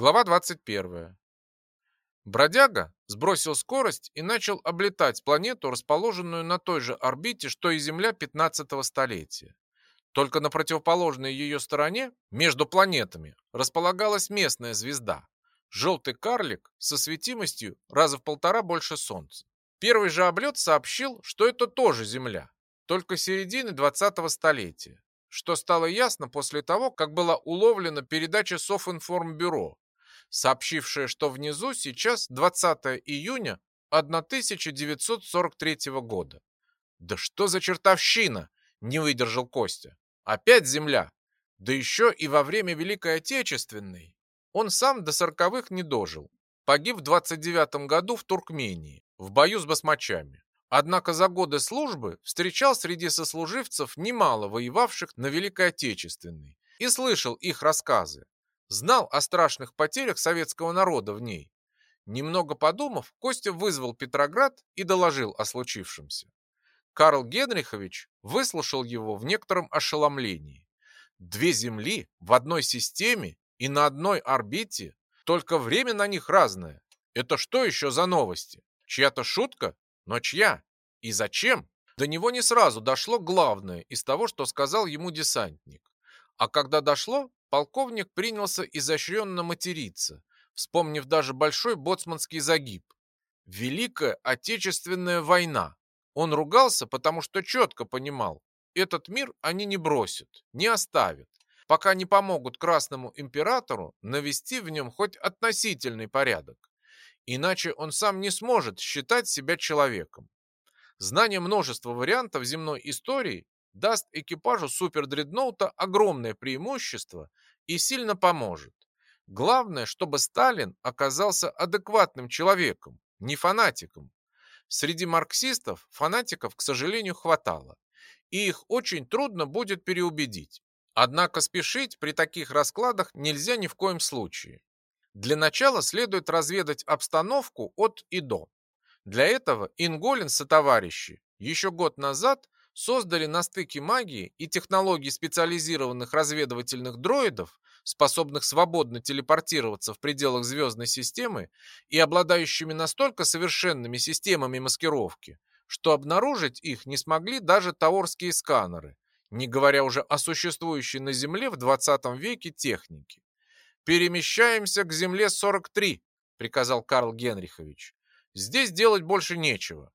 Глава 21. Бродяга сбросил скорость и начал облетать планету, расположенную на той же орбите, что и Земля 15-го столетия. Только на противоположной ее стороне, между планетами, располагалась местная звезда. Желтый карлик со светимостью раза в полтора больше Солнца. Первый же облет сообщил, что это тоже Земля, только середины 20-го столетия, что стало ясно после того, как была уловлена передача Софинформбюро, сообщившая, что внизу сейчас 20 июня 1943 года. «Да что за чертовщина!» – не выдержал Костя. «Опять земля! Да еще и во время Великой Отечественной!» Он сам до сороковых не дожил. Погиб в 29 году в Туркмении, в бою с басмачами. Однако за годы службы встречал среди сослуживцев немало воевавших на Великой Отечественной и слышал их рассказы знал о страшных потерях советского народа в ней. Немного подумав, Костя вызвал Петроград и доложил о случившемся. Карл Генрихович выслушал его в некотором ошеломлении. Две Земли в одной системе и на одной орбите, только время на них разное. Это что еще за новости? Чья-то шутка? Но чья? И зачем? До него не сразу дошло главное из того, что сказал ему десантник. А когда дошло, полковник принялся изощренно материться, вспомнив даже большой боцманский загиб. Великая Отечественная война. Он ругался, потому что четко понимал, этот мир они не бросят, не оставят, пока не помогут Красному Императору навести в нем хоть относительный порядок. Иначе он сам не сможет считать себя человеком. Знание множества вариантов земной истории даст экипажу супердредноута огромное преимущество и сильно поможет. Главное, чтобы Сталин оказался адекватным человеком, не фанатиком. Среди марксистов фанатиков, к сожалению, хватало, и их очень трудно будет переубедить. Однако спешить при таких раскладах нельзя ни в коем случае. Для начала следует разведать обстановку от и до. Для этого Инголин со товарищи еще год назад создали на стыке магии и технологий специализированных разведывательных дроидов, способных свободно телепортироваться в пределах звездной системы и обладающими настолько совершенными системами маскировки, что обнаружить их не смогли даже таорские сканеры, не говоря уже о существующей на Земле в 20 веке технике. «Перемещаемся к Земле 43», — приказал Карл Генрихович. «Здесь делать больше нечего.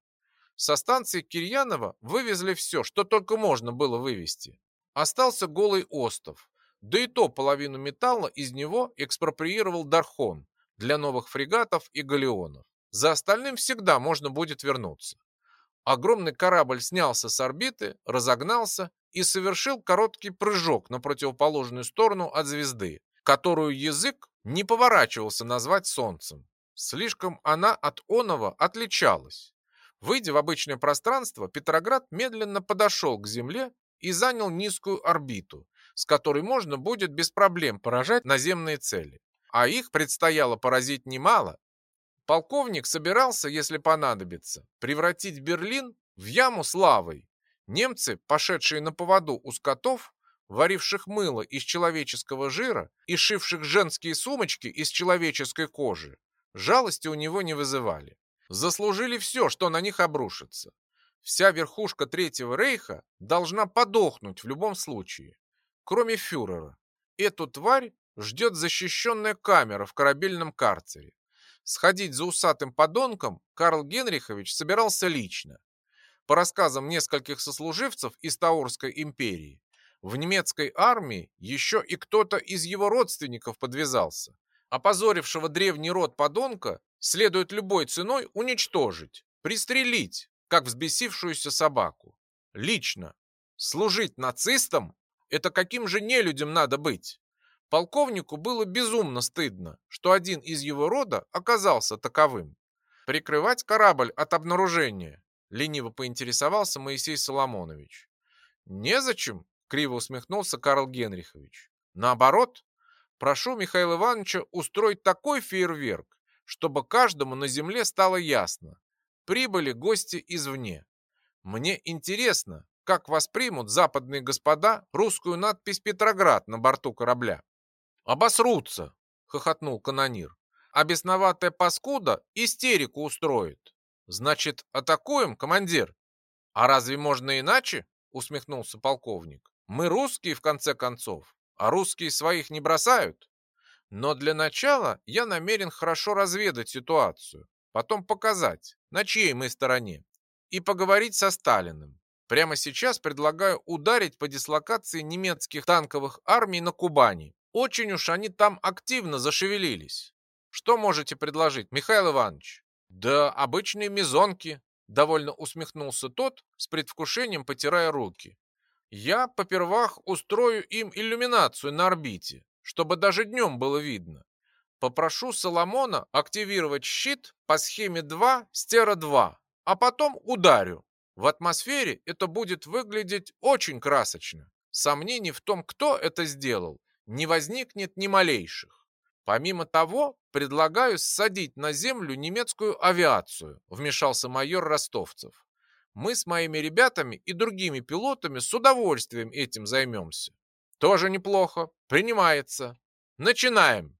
Со станции Кирьянова вывезли все, что только можно было вывезти. Остался голый остов. Да и то половину металла из него экспроприировал Дархон для новых фрегатов и галеонов. За остальным всегда можно будет вернуться. Огромный корабль снялся с орбиты, разогнался и совершил короткий прыжок на противоположную сторону от звезды, которую язык не поворачивался назвать Солнцем. Слишком она от Онова отличалась. Выйдя в обычное пространство, Петроград медленно подошел к Земле и занял низкую орбиту, с которой можно будет без проблем поражать наземные цели. А их предстояло поразить немало. Полковник собирался, если понадобится, превратить Берлин в яму с лавой. Немцы, пошедшие на поводу у скотов, варивших мыло из человеческого жира и шивших женские сумочки из человеческой кожи, жалости у него не вызывали заслужили все, что на них обрушится. Вся верхушка Третьего Рейха должна подохнуть в любом случае, кроме фюрера. Эту тварь ждет защищенная камера в корабельном карцере. Сходить за усатым подонком Карл Генрихович собирался лично. По рассказам нескольких сослуживцев из Таурской империи, в немецкой армии еще и кто-то из его родственников подвязался. Опозорившего древний род подонка следует любой ценой уничтожить, пристрелить, как взбесившуюся собаку. Лично. Служить нацистам – это каким же нелюдям надо быть? Полковнику было безумно стыдно, что один из его рода оказался таковым. Прикрывать корабль от обнаружения, лениво поинтересовался Моисей Соломонович. Незачем, криво усмехнулся Карл Генрихович. Наоборот, прошу Михаила Ивановича устроить такой фейерверк, чтобы каждому на земле стало ясно. Прибыли гости извне. Мне интересно, как воспримут западные господа русскую надпись «Петроград» на борту корабля. Обосрутся, хохотнул канонир. А бесноватая паскуда истерику устроит. Значит, атакуем, командир? А разве можно иначе? Усмехнулся полковник. Мы русские, в конце концов, а русские своих не бросают. Но для начала я намерен хорошо разведать ситуацию, потом показать, на чьей мы стороне, и поговорить со Сталиным. Прямо сейчас предлагаю ударить по дислокации немецких танковых армий на Кубани. Очень уж они там активно зашевелились. Что можете предложить, Михаил Иванович? Да обычные мизонки, довольно усмехнулся тот, с предвкушением потирая руки. Я попервах устрою им иллюминацию на орбите, чтобы даже днем было видно. Попрошу Соломона активировать щит по схеме 2 стера-2, а потом ударю. В атмосфере это будет выглядеть очень красочно. Сомнений в том, кто это сделал, не возникнет ни малейших. Помимо того, предлагаю ссадить на землю немецкую авиацию, вмешался майор Ростовцев. Мы с моими ребятами и другими пилотами с удовольствием этим займемся. Тоже неплохо. Принимается. Начинаем.